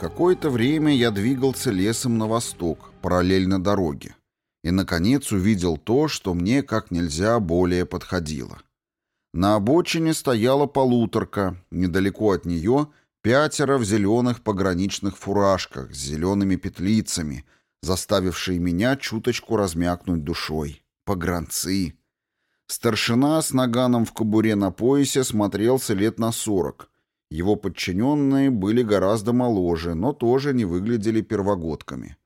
Какое-то время я двигался лесом на восток, параллельно дороге, и, наконец, увидел то, что мне как нельзя более подходило. На обочине стояла полуторка, недалеко от нее пятеро в зеленых пограничных фуражках с зелеными петлицами, заставившие меня чуточку размякнуть душой. Погранцы. Старшина с наганом в кобуре на поясе смотрелся лет на сорок. Его подчиненные были гораздо моложе, но тоже не выглядели первогодками.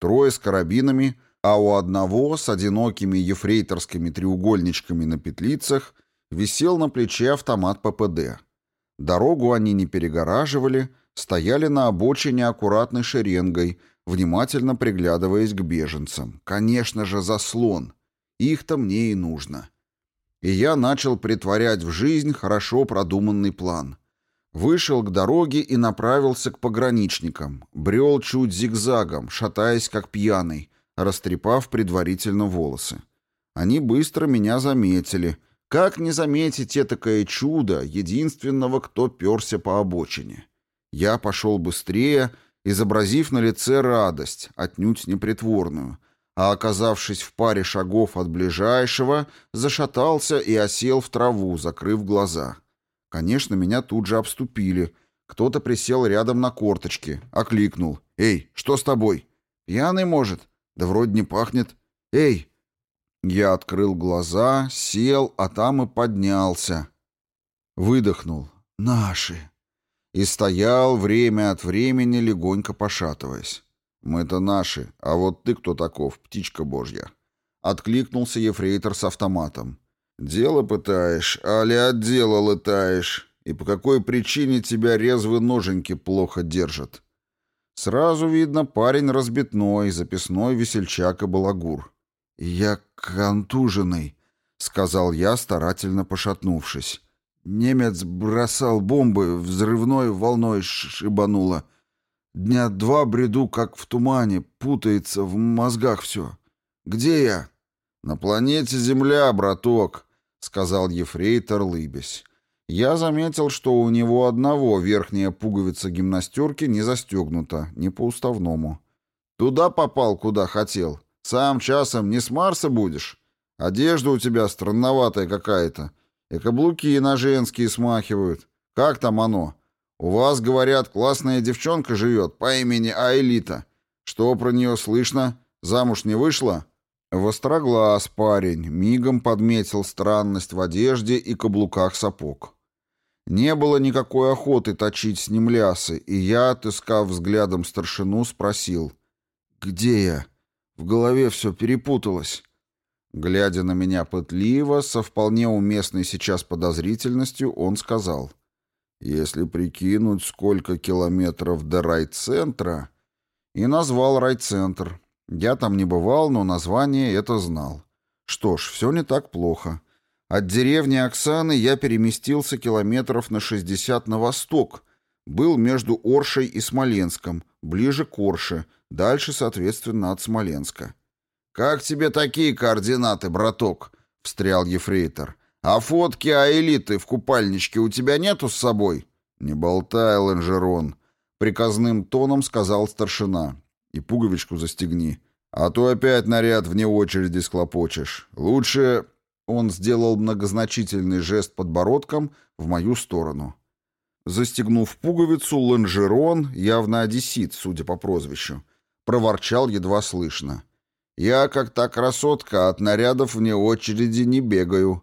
Трое с карабинами, а у одного с одинокими ефрейторскими треугольничками на петлицах висел на плече автомат ППД. Дорогу они не перегораживали, стояли на обочине аккуратной шеренгой, внимательно приглядываясь к беженцам. Конечно же, заслон. Их-то мне и нужно. И я начал притворять в жизнь хорошо продуманный план. Вышел к дороге и направился к пограничникам. Брел чуть зигзагом, шатаясь как пьяный, растрепав предварительно волосы. Они быстро меня заметили. Как не заметить этакое чудо, единственного, кто перся по обочине? Я пошел быстрее, изобразив на лице радость, отнюдь непритворную, а, оказавшись в паре шагов от ближайшего, зашатался и осел в траву, закрыв глаза. Конечно, меня тут же обступили. Кто-то присел рядом на корточки, окликнул. «Эй, что с тобой? Пьяный, может? Да вроде не пахнет. Эй!» Я открыл глаза, сел, а там и поднялся. Выдохнул. «Наши!» И стоял время от времени, легонько пошатываясь. «Мы-то наши, а вот ты кто таков, птичка божья?» Откликнулся ефрейтор с автоматом. «Дело пытаешь, али от дела летаешь, и по какой причине тебя резвые ноженьки плохо держат?» Сразу видно, парень разбитной, записной весельчак и балагур. «Я контуженный», — сказал я, старательно пошатнувшись. Немец бросал бомбы, взрывной волной шибануло. Дня два бреду, как в тумане, путается в мозгах все. Где я? На планете Земля, браток, сказал ефрейтор, лыбясь. Я заметил, что у него одного верхняя пуговица гимнастерки не застегнута, не по-уставному. Туда попал, куда хотел. Сам часом не с Марса будешь? Одежда у тебя странноватая какая-то. И каблуки на женские смахивают. Как там оно? У вас, говорят, классная девчонка живет по имени Аэлита. Что про нее слышно? Замуж не вышла?» Востроглаз парень мигом подметил странность в одежде и каблуках сапог. Не было никакой охоты точить с ним лясы, и я, отыскав взглядом старшину, спросил. «Где я?» В голове все перепуталось. Глядя на меня пытливо, со вполне уместной сейчас подозрительностью, он сказал. Если прикинуть, сколько километров до райцентра... И назвал райцентр. Я там не бывал, но название это знал. Что ж, все не так плохо. От деревни Оксаны я переместился километров на 60 на восток. Был между Оршей и Смоленском, ближе к Орше, дальше, соответственно, от Смоленска. «Как тебе такие координаты, браток?» — встрял ефрейтор. «А фотки Аэлиты в купальничке у тебя нету с собой?» «Не болтай, Ланжерон», — приказным тоном сказал старшина. «И пуговичку застегни, а то опять наряд вне очереди склопочешь. Лучше...» Он сделал многозначительный жест подбородком в мою сторону. Застегнув пуговицу, Ланжерон, явно одессит, судя по прозвищу, проворчал едва слышно. «Я, как та красотка, от нарядов вне очереди не бегаю».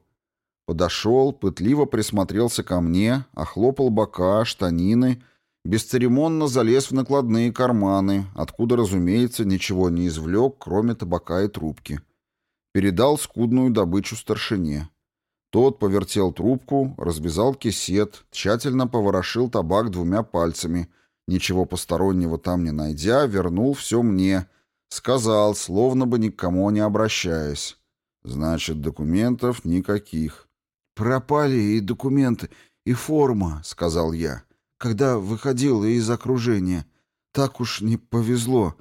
Подошел, пытливо присмотрелся ко мне, охлопал бока, штанины, бесцеремонно залез в накладные карманы, откуда, разумеется, ничего не извлек, кроме табака и трубки. Передал скудную добычу старшине. Тот повертел трубку, развязал кисет, тщательно поворошил табак двумя пальцами, ничего постороннего там не найдя, вернул все мне, сказал, словно бы никому не обращаясь. Значит, документов никаких. «Пропали и документы, и форма», — сказал я, «когда выходил из окружения. Так уж не повезло.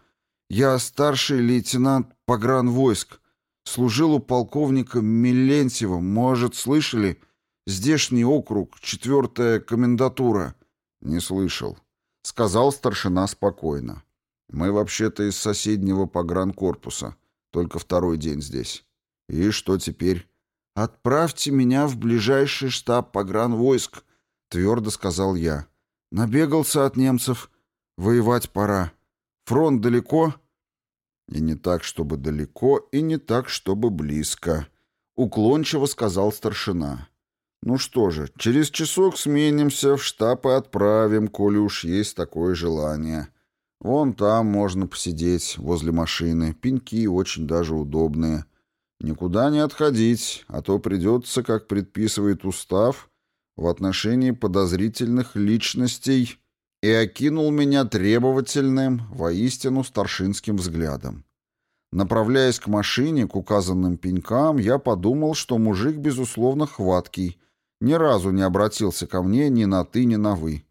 Я старший лейтенант погранвойск. Служил у полковника Милентьева. Может, слышали? Здешний округ, четвертая комендатура». «Не слышал», — сказал старшина спокойно. «Мы вообще-то из соседнего погранкорпуса, только второй день здесь. И что теперь?» «Отправьте меня в ближайший штаб погранвойск», — твердо сказал я. «Набегался от немцев. Воевать пора. Фронт далеко?» «И не так, чтобы далеко, и не так, чтобы близко», — уклончиво сказал старшина. «Ну что же, через часок сменимся, в штаб и отправим, коли уж есть такое желание. Вон там можно посидеть, возле машины, пеньки очень даже удобные». Никуда не отходить, а то придется, как предписывает устав, в отношении подозрительных личностей и окинул меня требовательным, воистину старшинским взглядом. Направляясь к машине, к указанным пенькам, я подумал, что мужик, безусловно, хваткий, ни разу не обратился ко мне ни на «ты», ни на «вы».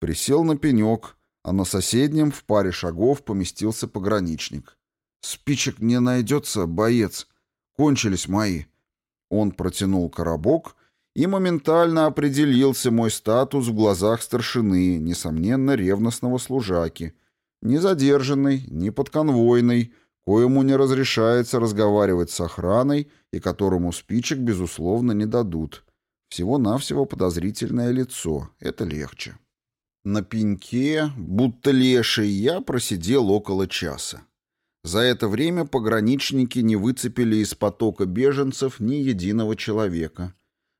Присел на пенек, а на соседнем в паре шагов поместился пограничник. «Спичек не найдется, боец», Кончились мои. Он протянул коробок, и моментально определился мой статус в глазах старшины, несомненно, ревностного служаки. Не задержанный, не подконвойный, коему не разрешается разговаривать с охраной и которому спичек, безусловно, не дадут. Всего-навсего подозрительное лицо. Это легче. На пеньке, будто леший, я просидел около часа. За это время пограничники не выцепили из потока беженцев ни единого человека.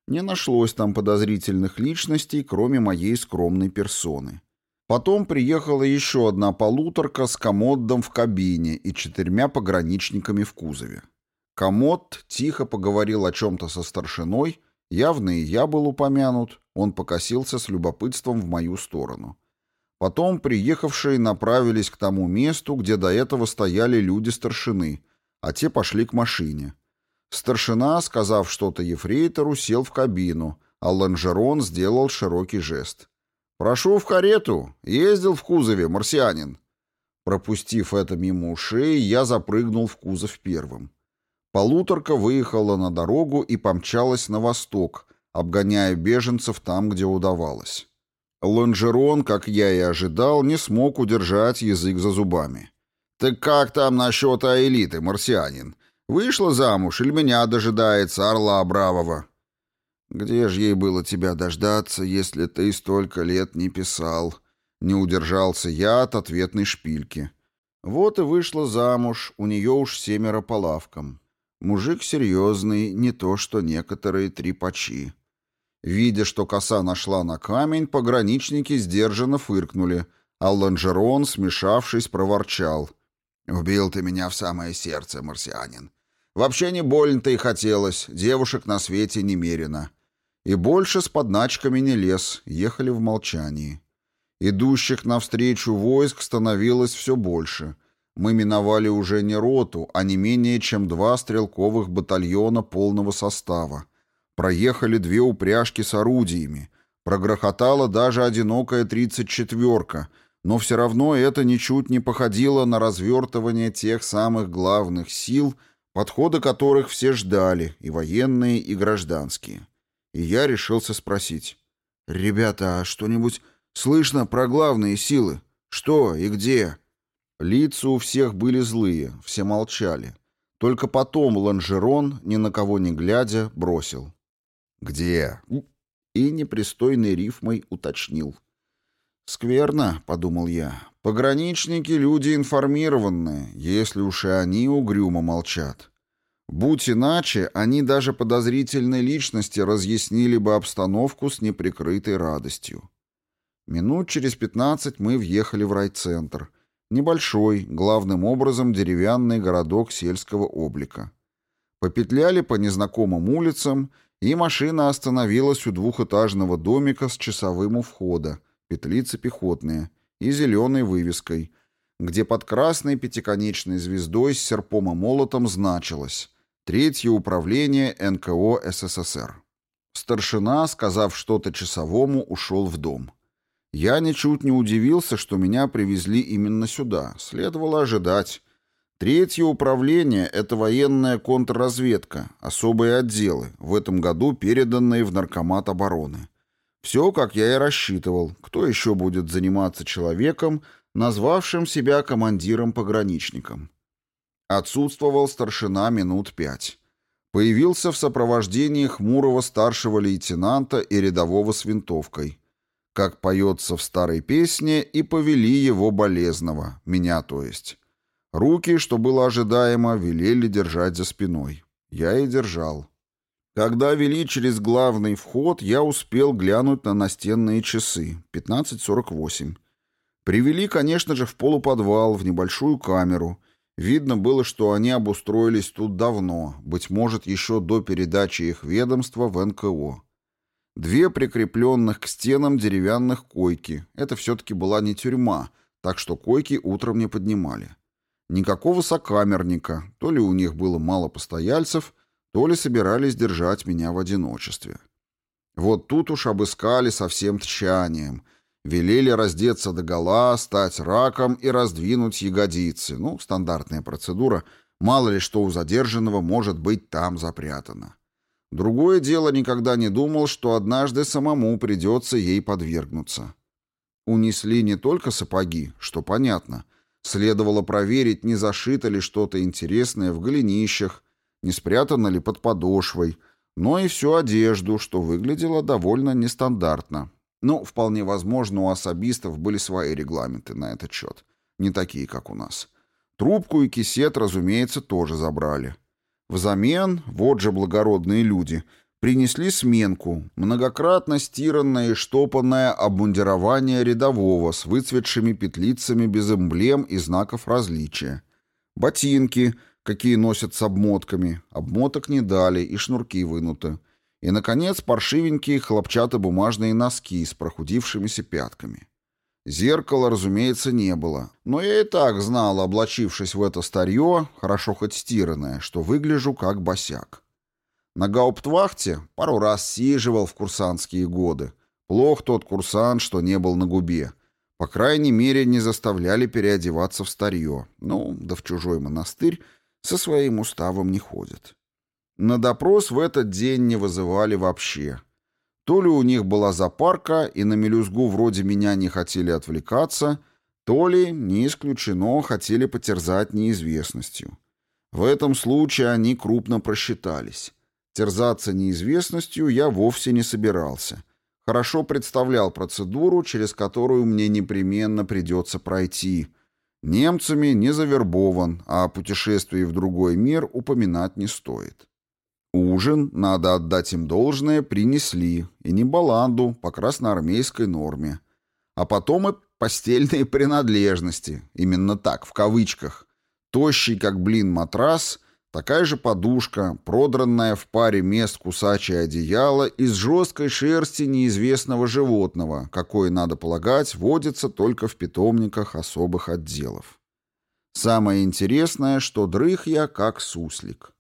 Не нашлось там подозрительных личностей, кроме моей скромной персоны. Потом приехала еще одна полуторка с комоддом в кабине и четырьмя пограничниками в кузове. Комод тихо поговорил о чем-то со старшиной, явно и я был упомянут, он покосился с любопытством в мою сторону. Потом приехавшие направились к тому месту, где до этого стояли люди старшины, а те пошли к машине. Старшина, сказав что-то ефрейтору, сел в кабину, а Ланжерон сделал широкий жест. «Прошу в карету! Ездил в кузове, марсианин!» Пропустив это мимо ушей, я запрыгнул в кузов первым. Полуторка выехала на дорогу и помчалась на восток, обгоняя беженцев там, где удавалось. Лонжерон, как я и ожидал, не смог удержать язык за зубами. «Так как там насчет Аэлиты, марсианин? Вышла замуж или меня дожидается орла бравого?» «Где же ей было тебя дождаться, если ты столько лет не писал?» Не удержался я от ответной шпильки. Вот и вышла замуж, у нее уж семеро по лавкам. Мужик серьезный, не то что некоторые трепачи. Видя, что коса нашла на камень, пограничники сдержанно фыркнули, а Ланжерон, смешавшись, проворчал. «Убил ты меня в самое сердце, марсианин. Вообще не больно-то и хотелось, девушек на свете немерено». И больше с подначками не лез, ехали в молчании. Идущих навстречу войск становилось все больше. Мы миновали уже не роту, а не менее чем два стрелковых батальона полного состава Проехали две упряжки с орудиями. Прогрохотала даже одинокая тридцать четверка, но все равно это ничуть не походило на развертывание тех самых главных сил, подхода которых все ждали, и военные, и гражданские. И я решился спросить. «Ребята, а что-нибудь слышно про главные силы? Что и где?» Лица у всех были злые, все молчали. Только потом Ланжерон, ни на кого не глядя, бросил. «Где?» И непристойной рифмой уточнил. «Скверно», — подумал я. «Пограничники — люди информированные, если уж и они угрюмо молчат. Будь иначе, они даже подозрительной личности разъяснили бы обстановку с неприкрытой радостью». Минут через пятнадцать мы въехали в райцентр. Небольшой, главным образом деревянный городок сельского облика. Попетляли по незнакомым улицам — и машина остановилась у двухэтажного домика с часовым у входа, петлицы пехотные, и зеленой вывеской, где под красной пятиконечной звездой с серпом и молотом значилось «Третье управление НКО СССР». Старшина, сказав что-то часовому, ушел в дом. Я ничуть не удивился, что меня привезли именно сюда. Следовало ожидать. Третье управление – это военная контрразведка, особые отделы, в этом году переданные в Наркомат обороны. Все, как я и рассчитывал. Кто еще будет заниматься человеком, назвавшим себя командиром-пограничником? Отсутствовал старшина минут пять. Появился в сопровождении хмурого старшего лейтенанта и рядового с винтовкой. Как поется в старой песне, и повели его болезного, меня то есть. Руки, что было ожидаемо, велели держать за спиной. Я и держал. Когда вели через главный вход, я успел глянуть на настенные часы. 15.48. Привели, конечно же, в полуподвал, в небольшую камеру. Видно было, что они обустроились тут давно, быть может, еще до передачи их ведомства в НКО. Две прикрепленных к стенам деревянных койки. Это все-таки была не тюрьма, так что койки утром не поднимали. Никакого сокамерника, то ли у них было мало постояльцев, то ли собирались держать меня в одиночестве. Вот тут уж обыскали со всем тщанием. Велели раздеться догола, стать раком и раздвинуть ягодицы. Ну, стандартная процедура. Мало ли что у задержанного может быть там запрятано. Другое дело никогда не думал, что однажды самому придется ей подвергнуться. Унесли не только сапоги, что понятно. Следовало проверить, не зашито ли что-то интересное в голенищах, не спрятано ли под подошвой, но и всю одежду, что выглядело довольно нестандартно. Ну, вполне возможно, у особистов были свои регламенты на этот счет, не такие, как у нас. Трубку и кисет, разумеется, тоже забрали. Взамен, вот же благородные люди, принесли сменку, многократно стиранное и штопанное обмундирование рядового с выцветшими петлицами без эмблем и знаков различия. Ботинки — какие носят с обмотками. Обмоток не дали, и шнурки вынуты. И, наконец, паршивенькие хлопчатобумажные носки с прохудившимися пятками. Зеркала, разумеется, не было. Но я и так знал, облачившись в это старье, хорошо хоть стиранное, что выгляжу как босяк. На гауптвахте пару раз сиживал в курсантские годы. Плох тот курсант, что не был на губе. По крайней мере, не заставляли переодеваться в старье. Ну, да в чужой монастырь со своим уставом не ходят. На допрос в этот день не вызывали вообще. То ли у них была запарка, и на мелюзгу вроде меня не хотели отвлекаться, то ли, не исключено, хотели потерзать неизвестностью. В этом случае они крупно просчитались. Терзаться неизвестностью я вовсе не собирался. Хорошо представлял процедуру, через которую мне непременно придется пройти — Немцами не завербован, а о путешествии в другой мир упоминать не стоит. Ужин, надо отдать им должное, принесли, и не баланду, по красноармейской норме. А потом и постельные принадлежности, именно так, в кавычках. Тощий, как блин, матрас Такая же подушка, продранная в паре мест кусачее одеяло из жесткой шерсти неизвестного животного, какое, надо полагать, водится только в питомниках особых отделов. Самое интересное, что дрых я как суслик.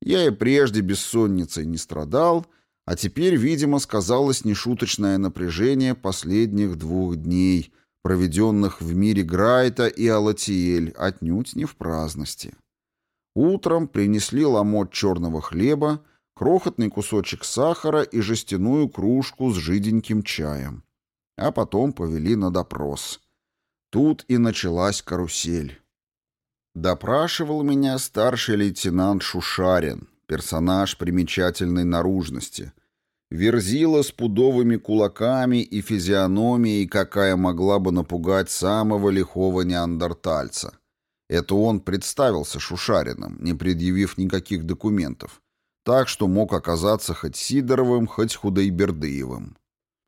Я и прежде бессонницей не страдал, а теперь, видимо, сказалось нешуточное напряжение последних двух дней, проведенных в мире Грайта и Алатиэль, отнюдь не в праздности. Утром принесли ломоть черного хлеба, крохотный кусочек сахара и жестяную кружку с жиденьким чаем. А потом повели на допрос. Тут и началась карусель. Допрашивал меня старший лейтенант Шушарин, персонаж примечательной наружности. Верзила с пудовыми кулаками и физиономией, какая могла бы напугать самого лихого неандертальца — это он представился Шушариным, не предъявив никаких документов, так что мог оказаться хоть Сидоровым, хоть Худайбердыевым.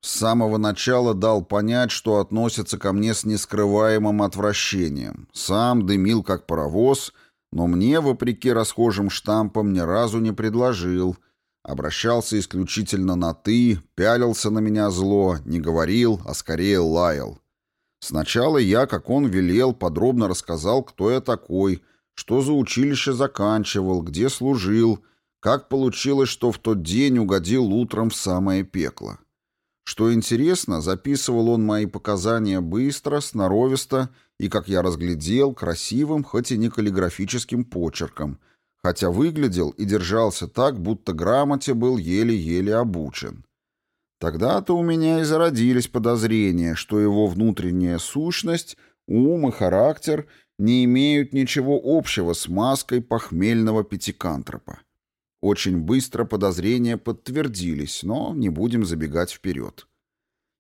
С самого начала дал понять, что относится ко мне с нескрываемым отвращением. Сам дымил как паровоз, но мне, вопреки расхожим штампам, ни разу не предложил. Обращался исключительно на «ты», пялился на меня зло, не говорил, а скорее лаял. Сначала я, как он велел, подробно рассказал, кто я такой, что за училище заканчивал, где служил, как получилось, что в тот день угодил утром в самое пекло. Что интересно, записывал он мои показания быстро, сноровисто и, как я разглядел, красивым, хоть и не каллиграфическим почерком, хотя выглядел и держался так, будто грамоте был еле-еле обучен. Тогда-то у меня и зародились подозрения, что его внутренняя сущность, ум и характер не имеют ничего общего с маской похмельного пятикантропа. Очень быстро подозрения подтвердились, но не будем забегать вперед.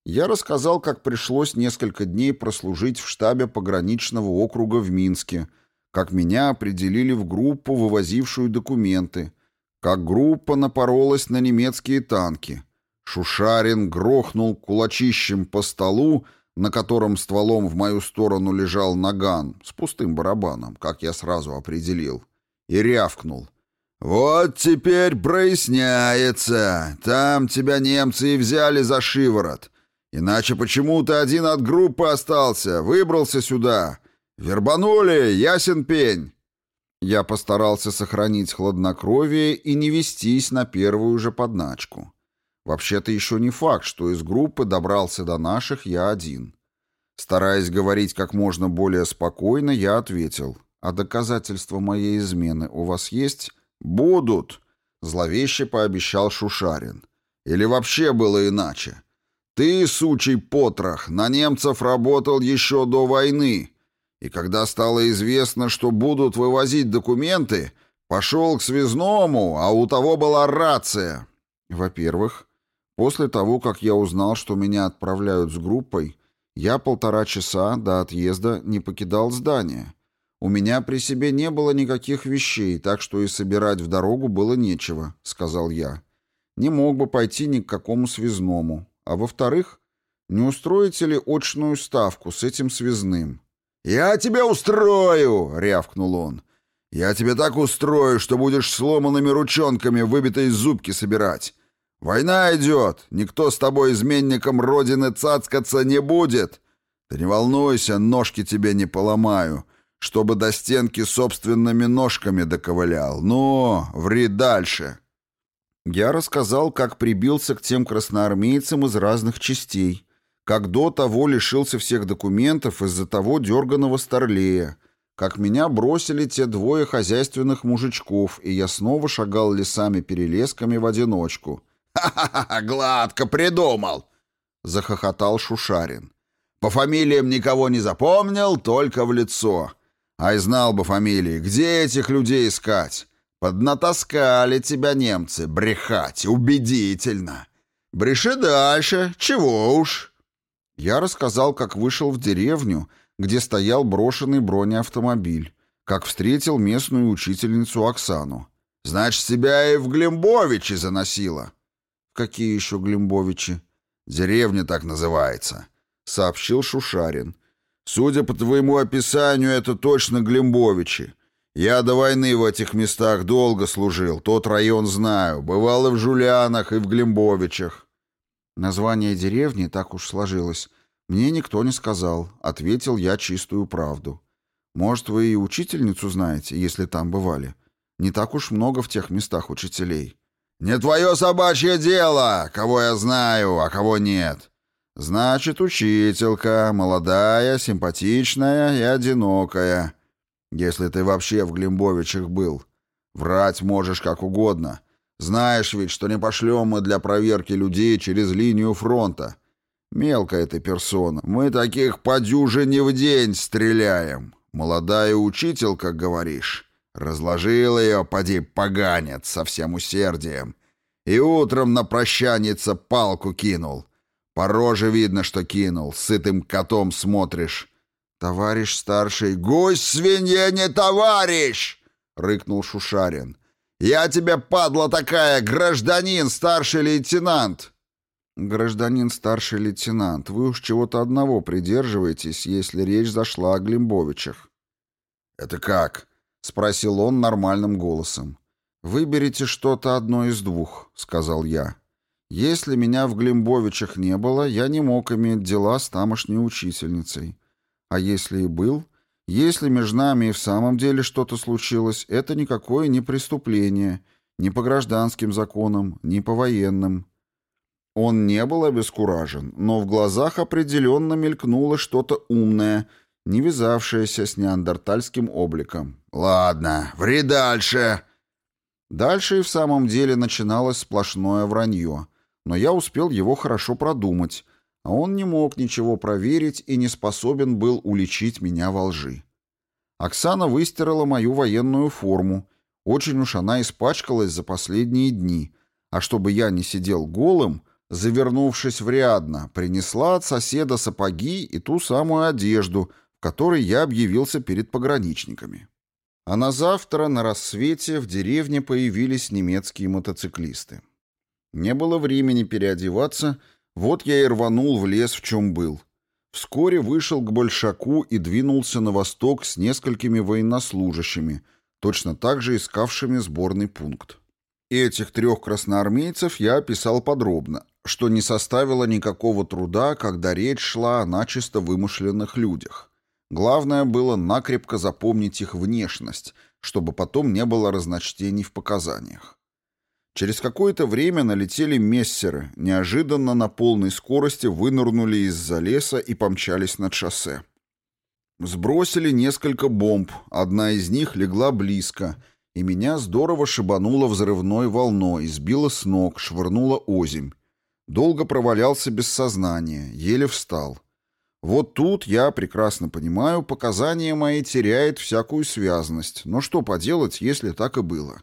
Я рассказал, как пришлось несколько дней прослужить в штабе пограничного округа в Минске, как меня определили в группу, вывозившую документы, как группа напоролась на немецкие танки. Шушарин грохнул кулачищем по столу, на котором стволом в мою сторону лежал наган с пустым барабаном, как я сразу определил, и рявкнул. «Вот теперь проясняется. Там тебя немцы и взяли за шиворот. Иначе почему ты один от группы остался, выбрался сюда? Вербанули, ясен пень». Я постарался сохранить хладнокровие и не вестись на первую же подначку. Вообще-то еще не факт, что из группы добрался до наших я один. Стараясь говорить как можно более спокойно, я ответил. «А доказательства моей измены у вас есть?» «Будут», — зловеще пообещал Шушарин. «Или вообще было иначе? Ты, сучий потрох, на немцев работал еще до войны, и когда стало известно, что будут вывозить документы, пошел к связному, а у того была рация». «Во-первых, после того, как я узнал, что меня отправляют с группой, я полтора часа до отъезда не покидал здание». «У меня при себе не было никаких вещей, так что и собирать в дорогу было нечего», — сказал я. «Не мог бы пойти ни к какому связному. А во-вторых, не устроите ли очную ставку с этим связным?» «Я тебя устрою!» — рявкнул он. «Я тебя так устрою, что будешь сломанными ручонками выбитые зубки собирать. Война идет, никто с тобой изменником родины цацкаться не будет. Ты не волнуйся, ножки тебе не поломаю» чтобы до стенки собственными ножками доковылял. Ну, ври дальше. Я рассказал, как прибился к тем красноармейцам из разных частей, как до того лишился всех документов из-за того дерганого старлея, как меня бросили те двое хозяйственных мужичков, и я снова шагал лесами-перелесками в одиночку. «Ха-ха-ха, гладко придумал!» — захохотал Шушарин. «По фамилиям никого не запомнил, только в лицо. Ай, знал бы фамилии, где этих людей искать? Поднатаскали тебя немцы, брехать, убедительно. Бреши дальше, чего уж. Я рассказал, как вышел в деревню, где стоял брошенный бронеавтомобиль, как встретил местную учительницу Оксану. Значит, себя и в Глембовичи заносила. Какие еще Глембовичи? Деревня так называется, сообщил Шушарин. Судя по твоему описанию, это точно Глембовичи. Я до войны в этих местах долго служил, тот район знаю. Бывал и в Жулянах, и в Глембовичах. Название деревни так уж сложилось. Мне никто не сказал. Ответил я чистую правду. Может, вы и учительницу знаете, если там бывали. Не так уж много в тех местах учителей. «Не твое собачье дело, кого я знаю, а кого нет. Значит, учителька, молодая, симпатичная и одинокая. Если ты вообще в Глимбовичах был. Врать можешь как угодно. Знаешь ведь, что не пошлем мы для проверки людей через линию фронта. Мелкая ты персона. Мы таких по дюжине в день стреляем. Молодая учителька, говоришь. Разложил ее, поди, поганец, со всем усердием. И утром на прощаница палку кинул. По роже видно, что кинул. Сытым котом смотришь. Товарищ старший. Гусь свинья не товарищ! Рыкнул Шушарин. Я тебе, падла такая, гражданин, старший лейтенант. Гражданин, старший лейтенант, вы уж чего-то одного придерживаетесь, если речь зашла о Глимбовичах. Это как? Спросил он нормальным голосом. «Выберите что-то одно из двух», — сказал я. Если меня в Глимбовичах не было, я не мог иметь дела с тамошней учительницей. А если и был, если между нами и в самом деле что-то случилось, это никакое не преступление, ни по гражданским законам, ни по военным. Он не был обескуражен, но в глазах определенно мелькнуло что-то умное, не вязавшееся с неандертальским обликом. «Ладно, ври дальше!» Дальше и в самом деле начиналось сплошное вранье — но я успел его хорошо продумать, а он не мог ничего проверить и не способен был уличить меня во лжи. Оксана выстирала мою военную форму, очень уж она испачкалась за последние дни, а чтобы я не сидел голым, завернувшись в рядно, принесла от соседа сапоги и ту самую одежду, в которой я объявился перед пограничниками. А на завтра на рассвете в деревне появились немецкие мотоциклисты. Не было времени переодеваться, вот я и рванул в лес, в чем был. Вскоре вышел к Большаку и двинулся на восток с несколькими военнослужащими, точно так же искавшими сборный пункт. Этих трех красноармейцев я описал подробно, что не составило никакого труда, когда речь шла о начисто вымышленных людях. Главное было накрепко запомнить их внешность, чтобы потом не было разночтений в показаниях. Через какое-то время налетели мессеры, неожиданно на полной скорости вынырнули из-за леса и помчались над шоссе. Сбросили несколько бомб, одна из них легла близко — и меня здорово шибануло взрывной волной, сбило с ног, швырнуло озимь. Долго провалялся без сознания, еле встал. Вот тут, я прекрасно понимаю, показания мои теряют всякую связность, но что поделать, если так и было?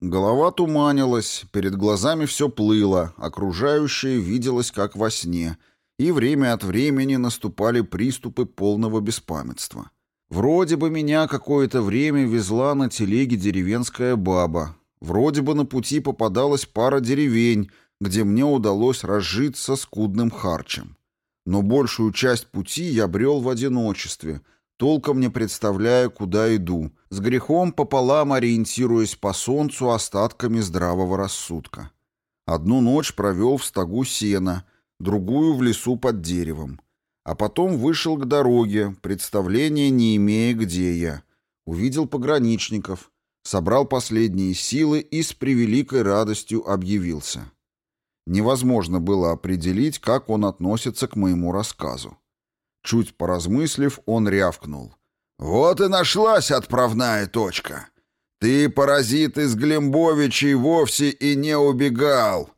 Голова туманилась, перед глазами все плыло, окружающее виделось как во сне, и время от времени наступали приступы полного беспамятства. Вроде бы меня какое-то время везла на телеге деревенская баба. Вроде бы на пути попадалась пара деревень, где мне удалось разжиться скудным харчем. Но большую часть пути я брел в одиночестве, толком не представляя, куда иду, с грехом пополам ориентируясь по солнцу остатками здравого рассудка. Одну ночь провел в стогу сена, другую в лесу под деревом. А потом вышел к дороге, представления не имея, где я. Увидел пограничников, собрал последние силы и с превеликой радостью объявился. Невозможно было определить, как он относится к моему рассказу. Чуть поразмыслив, он рявкнул. «Вот и нашлась отправная точка. Ты, паразит из Глембовичей, вовсе и не убегал.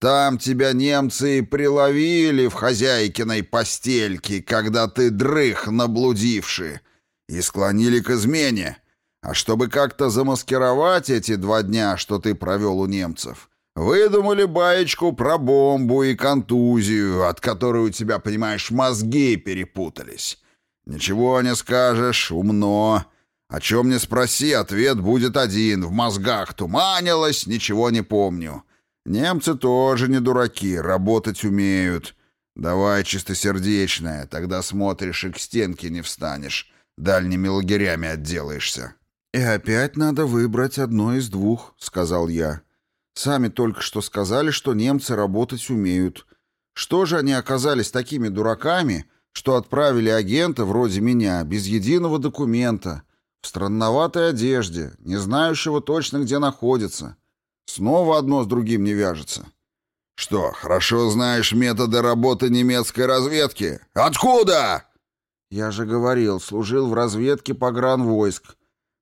Там тебя немцы и приловили в хозяйкиной постельке, когда ты дрых наблудивший, и склонили к измене. А чтобы как-то замаскировать эти два дня, что ты провел у немцев, выдумали баечку про бомбу и контузию, от которой у тебя, понимаешь, мозги перепутались. Ничего не скажешь, умно. О чем не спроси, ответ будет один. В мозгах туманилось, ничего не помню. Немцы тоже не дураки, работать умеют. Давай чистосердечное, тогда смотришь и к стенке не встанешь. Дальними лагерями отделаешься. «И опять надо выбрать одно из двух», — сказал я. «Сами только что сказали, что немцы работать умеют. Что же они оказались такими дураками, что отправили агента вроде меня без единого документа, в странноватой одежде, не знающего точно, где находится?» Снова одно с другим не вяжется. Что, хорошо знаешь методы работы немецкой разведки? Откуда? Я же говорил, служил в разведке погранвойск.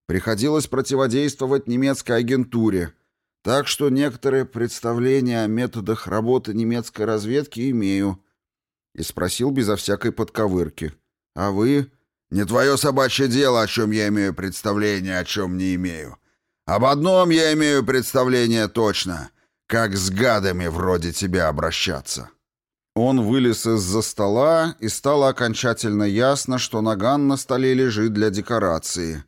Приходилось противодействовать немецкой агентуре. Так что некоторые представления о методах работы немецкой разведки имею. И спросил безо всякой подковырки. А вы? Не твое собачье дело, о чем я имею представление, о чем не имею. Об одном я имею представление точно. Как с гадами вроде тебя обращаться. Он вылез из-за стола, и стало окончательно ясно, что наган на столе лежит для декорации.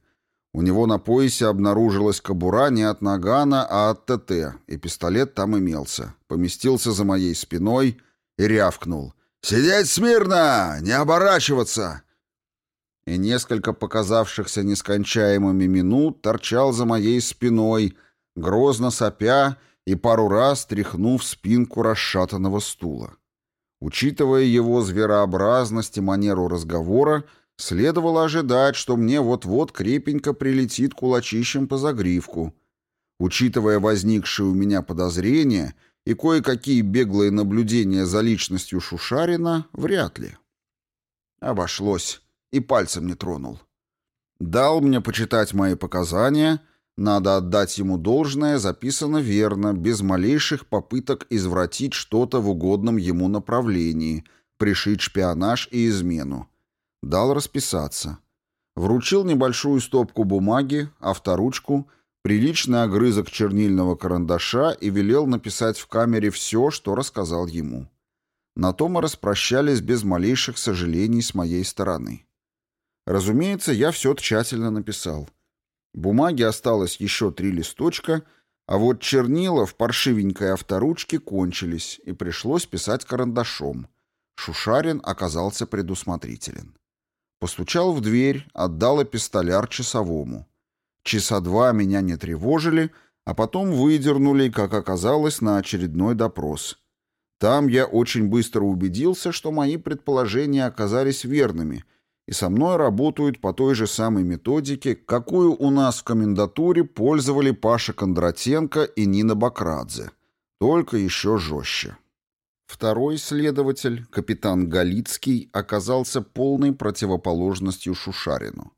У него на поясе обнаружилась кобура не от нагана, а от ТТ, и пистолет там имелся. Поместился за моей спиной и рявкнул. «Сидеть смирно! Не оборачиваться! и несколько показавшихся нескончаемыми минут торчал за моей спиной, грозно сопя и пару раз тряхнув спинку расшатанного стула. Учитывая его зверообразность и манеру разговора, следовало ожидать, что мне вот-вот крепенько прилетит кулачищем по загривку. Учитывая возникшие у меня подозрения и кое-какие беглые наблюдения за личностью Шушарина, вряд ли. Обошлось и пальцем не тронул. Дал мне почитать мои показания, Надо отдать ему должное, записано верно, без малейших попыток извратить что-то в угодном ему направлении, пришить шпионаж и измену. Дал расписаться. Вручил небольшую стопку бумаги, авторучку, приличный огрызок чернильного карандаша и велел написать в камере все, что рассказал ему. На то мы распрощались без малейших сожалений с моей стороны. Разумеется, я все тщательно написал. Бумаги осталось еще три листочка, а вот чернила в паршивенькой авторучке кончились, и пришлось писать карандашом. Шушарин оказался предусмотрителен. Постучал в дверь, отдал эпистоляр часовому. Часа два меня не тревожили, а потом выдернули, как оказалось, на очередной допрос — там я очень быстро убедился, что мои предположения оказались верными, и со мной работают по той же самой методике, какую у нас в комендатуре пользовали Паша Кондратенко и Нина Бакрадзе, только еще жестче. Второй следователь, капитан Галицкий, оказался полной противоположностью Шушарину.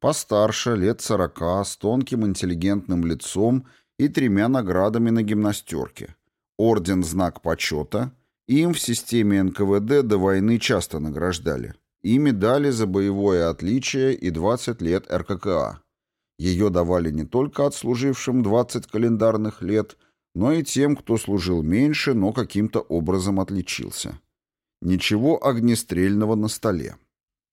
Постарше, лет сорока, с тонким интеллигентным лицом и тремя наградами на гимнастерке – Орден «Знак почета». Им в системе НКВД до войны часто награждали. И медали за боевое отличие и 20 лет РККА. Ее давали не только отслужившим 20 календарных лет, но и тем, кто служил меньше, но каким-то образом отличился. Ничего огнестрельного на столе.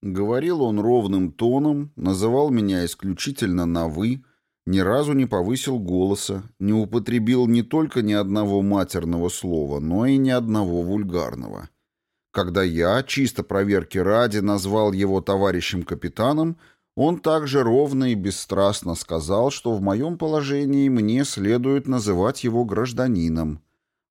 Говорил он ровным тоном, называл меня исключительно на «вы», ни разу не повысил голоса, не употребил не только ни одного матерного слова, но и ни одного вульгарного. Когда я, чисто проверки ради, назвал его товарищем-капитаном, он также ровно и бесстрастно сказал, что в моем положении мне следует называть его гражданином.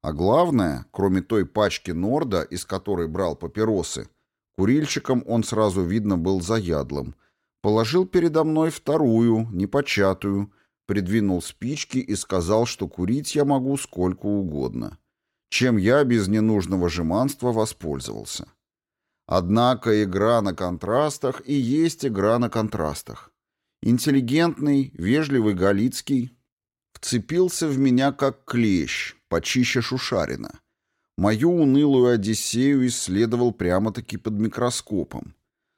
А главное, кроме той пачки Норда, из которой брал папиросы, курильщиком он сразу видно был заядлым, Положил передо мной вторую, непочатую, придвинул спички и сказал, что курить я могу сколько угодно, чем я без ненужного жеманства воспользовался. Однако игра на контрастах и есть игра на контрастах. Интеллигентный, вежливый Галицкий вцепился в меня как клещ, почище Шушарина. Мою унылую Одиссею исследовал прямо-таки под микроскопом.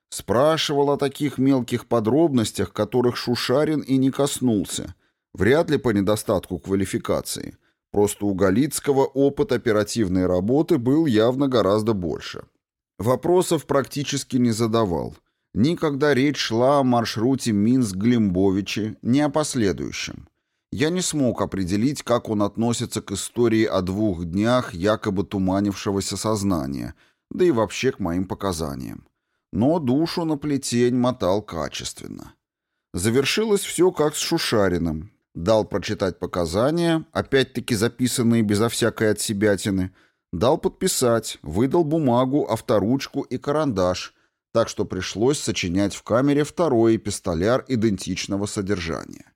Спрашивал о таких мелких подробностях, которых Шушарин и не коснулся. Вряд ли по недостатку квалификации. Просто у Галицкого опыт оперативной работы был явно гораздо больше. Вопросов практически не задавал. Никогда речь шла о маршруте Минск-Глимбовичи, не о последующем. Я не смог определить, как он относится к истории о двух днях якобы туманившегося сознания, да и вообще к моим показаниям но душу на плетень мотал качественно. Завершилось все как с Шушариным. Дал прочитать показания, опять-таки записанные безо всякой отсебятины, дал подписать, выдал бумагу, авторучку и карандаш, так что пришлось сочинять в камере второй эпистоляр идентичного содержания.